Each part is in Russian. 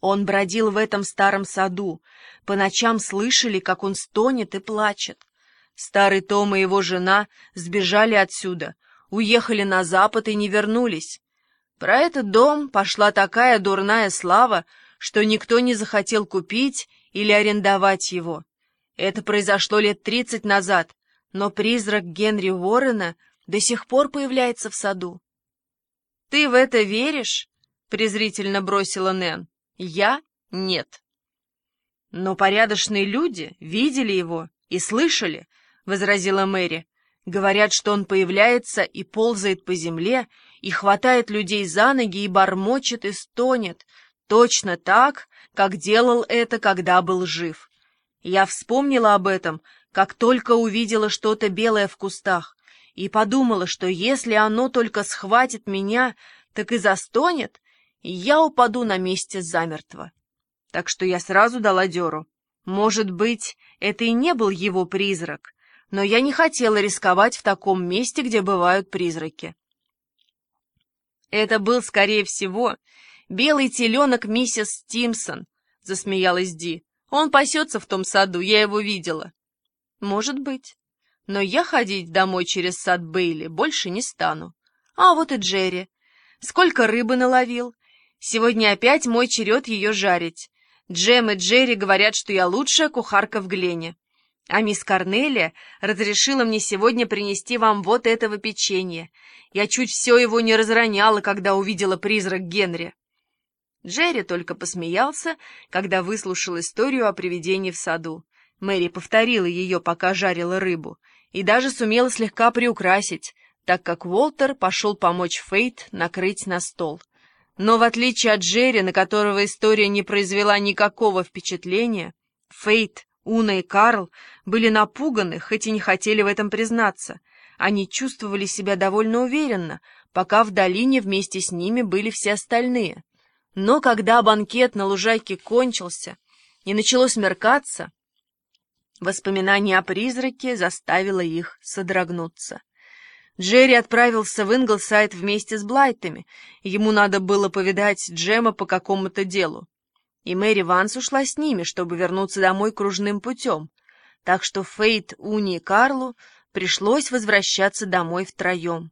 Он бродил в этом старом саду, по ночам слышали, как он стонет и плачет. Старый Том и его жена сбежали отсюда, уехали на запад и не вернулись. Про этот дом пошла такая дурная слава, что никто не захотел купить или арендовать его. Это произошло лет тридцать назад, но призрак Генри Уоррена до сих пор появляется в саду. «Ты в это веришь?» — презрительно бросила Нэн. «Я — нет». «Но порядочные люди видели его и слышали», — возразила Мэри. «Говорят, что он появляется и ползает по земле, и хватает людей за ноги и бормочет и стонет, точно так, как делал это, когда был жив. Я вспомнила об этом, как только увидела что-то белое в кустах, и подумала, что если оно только схватит меня, так и застонет, я упаду на месте замертво. Так что я сразу дала дёру. Может быть, это и не был его призрак, но я не хотела рисковать в таком месте, где бывают призраки. Это был, скорее всего, белый теленок миссис Тимсон, засмеялась Ди. Он пасется в том саду, я его видела. Может быть. Но я ходить домой через сад Бейли больше не стану. А вот и Джерри. Сколько рыбы наловил. Сегодня опять мой черед ее жарить. Джем и Джерри говорят, что я лучшая кухарка в Глене. А мисс Корнелия разрешила мне сегодня принести вам вот этого печенья. Я чуть все его не разроняла, когда увидела призрак Генри. Джерри только посмеялся, когда выслушал историю о привидении в саду. Мэри повторила ее, пока жарила рыбу, и даже сумела слегка приукрасить, так как Уолтер пошел помочь Фейт накрыть на стол. Но в отличие от Джерри, на которого история не произвела никакого впечатления, Фейт, Уна и Карл были напуганы, хоть и не хотели в этом признаться. Они чувствовали себя довольно уверенно, пока в долине вместе с ними были все остальные. Но когда банкет на лужайке кончился и начало смеркаться, воспоминание о призраке заставило их содрогнуться. Джерри отправился в Инглсайд вместе с Блайтами. Ему надо было повидать Джема по какому-то делу. И Мэри Ванс ушла с ними, чтобы вернуться домой кружным путем. Так что Фейт, Уне и Карлу пришлось возвращаться домой втроем.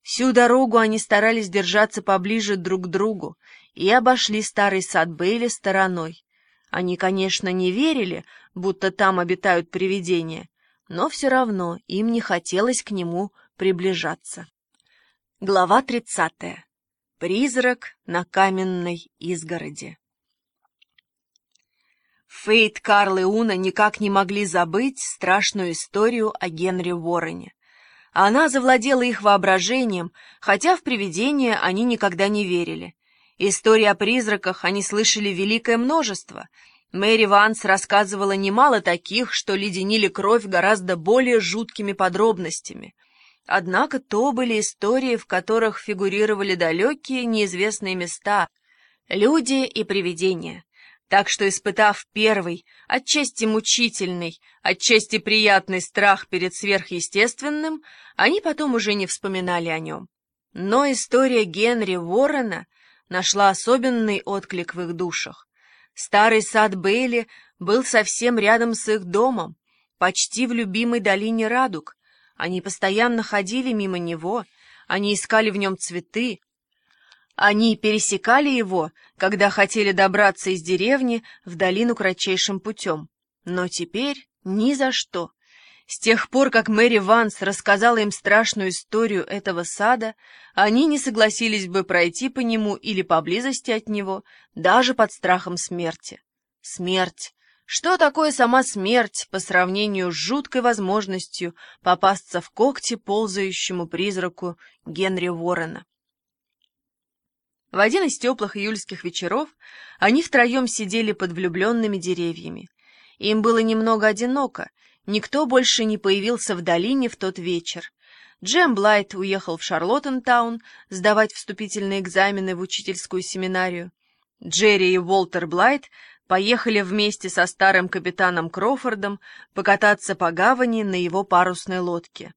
Всю дорогу они старались держаться поближе друг к другу и обошли старый сад Бейли стороной. Они, конечно, не верили, будто там обитают привидения, но все равно им не хотелось к нему приближаться. Глава тридцатая. Призрак на каменной изгороди. Фейт, Карл и Уна никак не могли забыть страшную историю о Генри Уоррене. Она завладела их воображением, хотя в привидения они никогда не верили. Истории о призраках они слышали великое множество. Мэри Ванс рассказывала немало таких, что леденили кровь гораздо более жуткими подробностями. Однако то были истории, в которых фигурировали далекие неизвестные места, люди и привидения. Так что, испытав первый, отчасти мучительный, отчасти приятный страх перед сверхъестественным, они потом уже не вспоминали о нем. Но история Генри Уоррена нашла особенный отклик в их душах. Старый сад Бейли был совсем рядом с их домом, почти в любимой долине Радуг. Они постоянно ходили мимо него, они искали в нем цветы, они пересекали его, когда хотели добраться из деревни в долину кратчайшим путем. Но теперь ни за что. С тех пор, как Мэри Ванс рассказала им страшную историю этого сада, они не согласились бы пройти по нему или поблизости от него, даже под страхом смерти. Смерть. Что такое сама смерть по сравнению с жуткой возможностью попасться в когти ползающему призраку Генри Уоррена? В один из теплых июльских вечеров они втроем сидели под влюбленными деревьями. Им было немного одиноко, никто больше не появился в долине в тот вечер. Джем Блайт уехал в Шарлоттентаун сдавать вступительные экзамены в учительскую семинарию. Джерри и Уолтер Блайт поехали вместе со старым капитаном Крофордом покататься по гавани на его парусной лодке.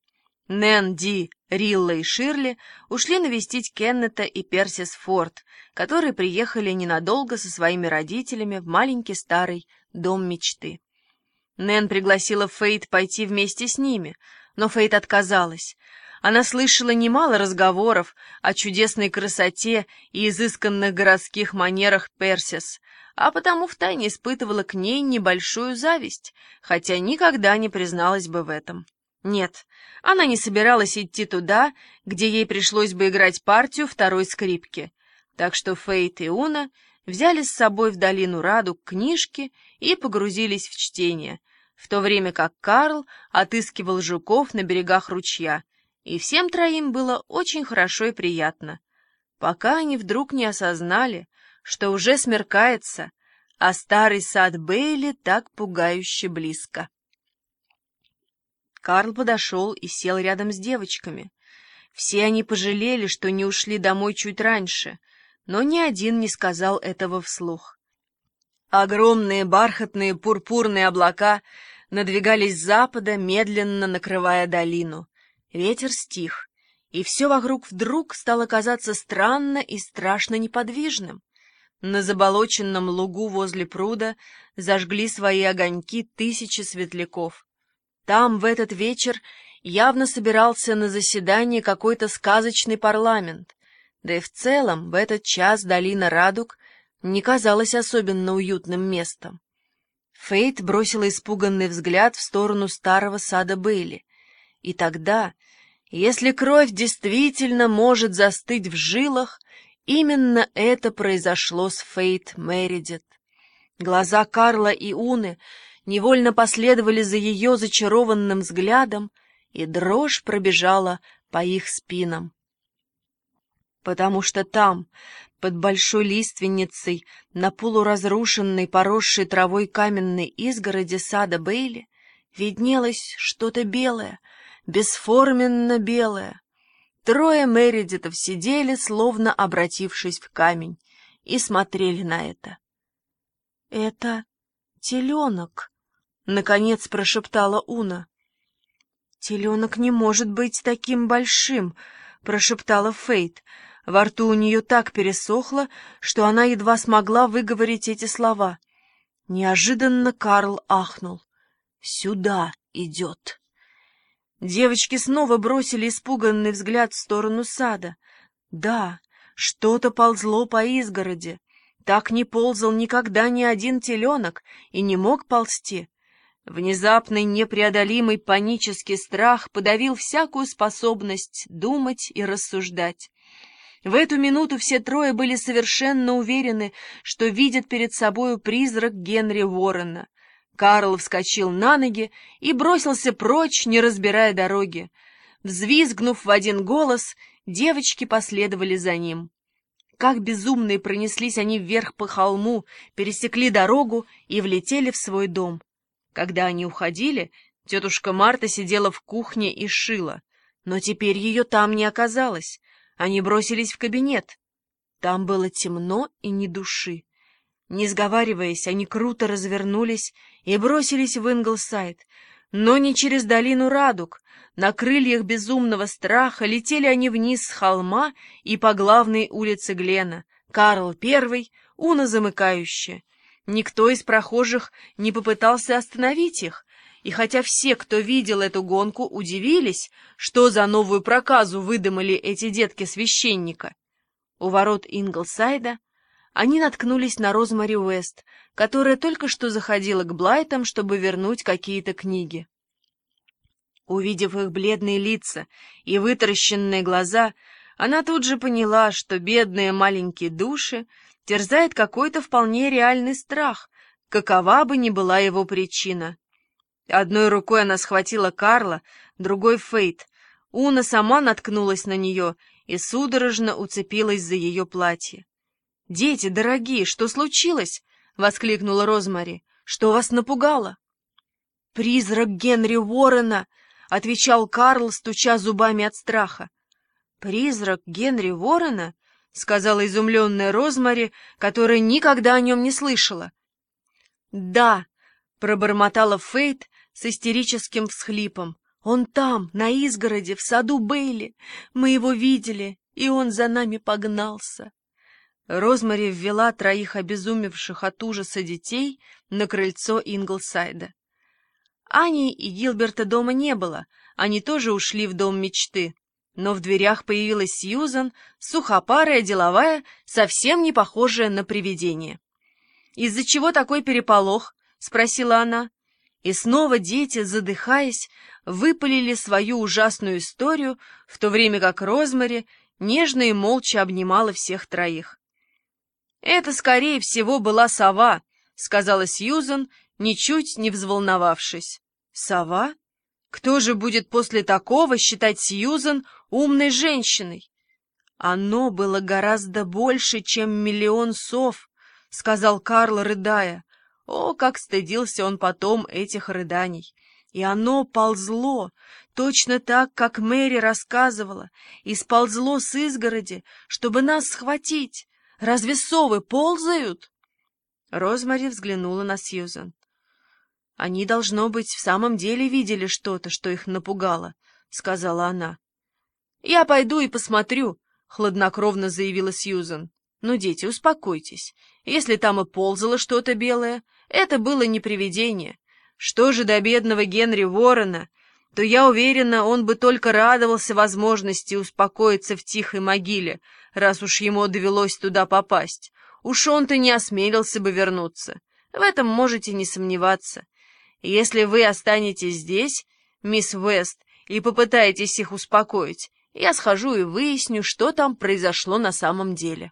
Нэн, Ди, Рилла и Ширли ушли навестить Кеннета и Персис Форд, которые приехали ненадолго со своими родителями в маленький старый дом мечты. Нэн пригласила Фейт пойти вместе с ними, но Фейт отказалась. Она слышала немало разговоров о чудесной красоте и изысканных городских манерах Персис, а потому втайне испытывала к ней небольшую зависть, хотя никогда не призналась бы в этом. Нет, она не собиралась идти туда, где ей пришлось бы играть партию второй скрипки. Так что Фейт и Уна взяли с собой в долину Раду книжки и погрузились в чтение, в то время как Карл отыскивал жуков на берегах ручья, и всем троим было очень хорошо и приятно, пока они вдруг не осознали, что уже смеркается, а старый сад Бейли так пугающе близко. Карл подошел и сел рядом с девочками. Все они пожалели, что не ушли домой чуть раньше, но ни один не сказал этого вслух. Огромные бархатные пурпурные облака надвигались с запада, медленно накрывая долину. Ветер стих, и все вокруг вдруг стало казаться странно и страшно неподвижным. На заболоченном лугу возле пруда зажгли свои огоньки тысячи светляков. Там в этот вечер явно собирался на заседание какой-то сказочный парламент, да и в целом в этот час долина Радуг не казалась особенно уютным местом. Фейт бросила испуганный взгляд в сторону старого сада Бейли, и тогда, если кровь действительно может застыть в жилах, именно это произошло с Фейт Мередит. Глаза Карла и Уны невольно последовали за ее зачарованным взглядом, и дрожь пробежала по их спинам. Потому что там, под большой лиственницей, на полуразрушенной, поросшей травой каменной изгороди сада Бейли, виднелось что-то белое, бесформенно белое. Трое Мередитов сидели, словно обратившись в камень, и смотрели на это. — Это теленок, — наконец прошептала Уна. «Теленок не может быть таким большим», — прошептала Фейт. Во рту у нее так пересохло, что она едва смогла выговорить эти слова. Неожиданно Карл ахнул. «Сюда идет». Девочки снова бросили испуганный взгляд в сторону сада. Да, что-то ползло по изгороди. Так не ползал никогда ни один теленок и не мог ползти. Внезапный непреодолимый панический страх подавил всякую способность думать и рассуждать. В эту минуту все трое были совершенно уверены, что видят перед собою призрак Генри Уоррена. Карл вскочил на ноги и бросился прочь, не разбирая дороги. Взвизгнув в один голос, девочки последовали за ним. Как безумные пронеслись они вверх по холму, пересекли дорогу и влетели в свой дом. Когда они уходили, тетушка Марта сидела в кухне и шила, но теперь ее там не оказалось. Они бросились в кабинет. Там было темно и ни души. Не сговариваясь, они круто развернулись и бросились в Инглсайд, но не через долину Радуг. На крыльях безумного страха летели они вниз с холма и по главной улице Глена. Карл первый, Уна замыкающая. Никто из прохожих не попытался остановить их, и хотя все, кто видел эту гонку, удивились, что за новую проказу выдумали эти детки священника, у ворот Инглсайда они наткнулись на Розмари Уэст, которая только что заходила к Блайтам, чтобы вернуть какие-то книги. Увидев их бледные лица и вытаращенные глаза, она тут же поняла, что бедные маленькие души терзает какой-то вполне реальный страх, какова бы ни была его причина. Одной рукой она схватила Карла, другой — Фейт. Уна сама наткнулась на нее и судорожно уцепилась за ее платье. «Дети, дорогие, что случилось?» — воскликнула Розмари. «Что вас напугало?» «Призрак Генри Уоррена!» — отвечал Карл, стуча зубами от страха. «Призрак Генри Уоррена?» — сказала изумленная Розмари, которая никогда о нем не слышала. «Да», — пробормотала Фейт с истерическим всхлипом, — Он там, на изгороде, в саду Бейли. Мы его видели, и он за нами погнался. Розмари ввела троих обезумевших от ужаса детей на крыльцо Инглсайда. Ани и Гилберта дома не было, они тоже ушли в дом мечты. Но в дверях появилась Сьюзан, сухопарая, деловая, совсем не похожая на привидение. «Из-за чего такой переполох?» — спросила она. И снова дети, задыхаясь, выпалили свою ужасную историю, в то время как Розмари нежно и молча обнимала всех троих. «Это, скорее всего, была сова», — сказала Сьюзан, ничуть не взволновавшись. «Сова? Кто же будет после такого считать Сьюзан умной женщиной?» «Оно было гораздо больше, чем миллион сов», — сказал Карл, рыдая. О, как стыдился он потом этих рыданий! И оно ползло, точно так, как Мэри рассказывала, и сползло с изгороди, чтобы нас схватить. Разве совы ползают?» Розмари взглянула на Сьюзан. «Они, должно быть, в самом деле видели что-то, что их напугало», — сказала она. «Я пойду и посмотрю», — хладнокровно заявила Сьюзан. «Ну, дети, успокойтесь. Если там и ползало что-то белое, это было не привидение. Что же до бедного Генри Ворона, то я уверена, он бы только радовался возможности успокоиться в тихой могиле, раз уж ему довелось туда попасть. Уж он-то не осмелился бы вернуться. В этом можете не сомневаться. Если вы останетесь здесь, мисс Вест, и попытаетесь их успокоить, я схожу и выясню, что там произошло на самом деле.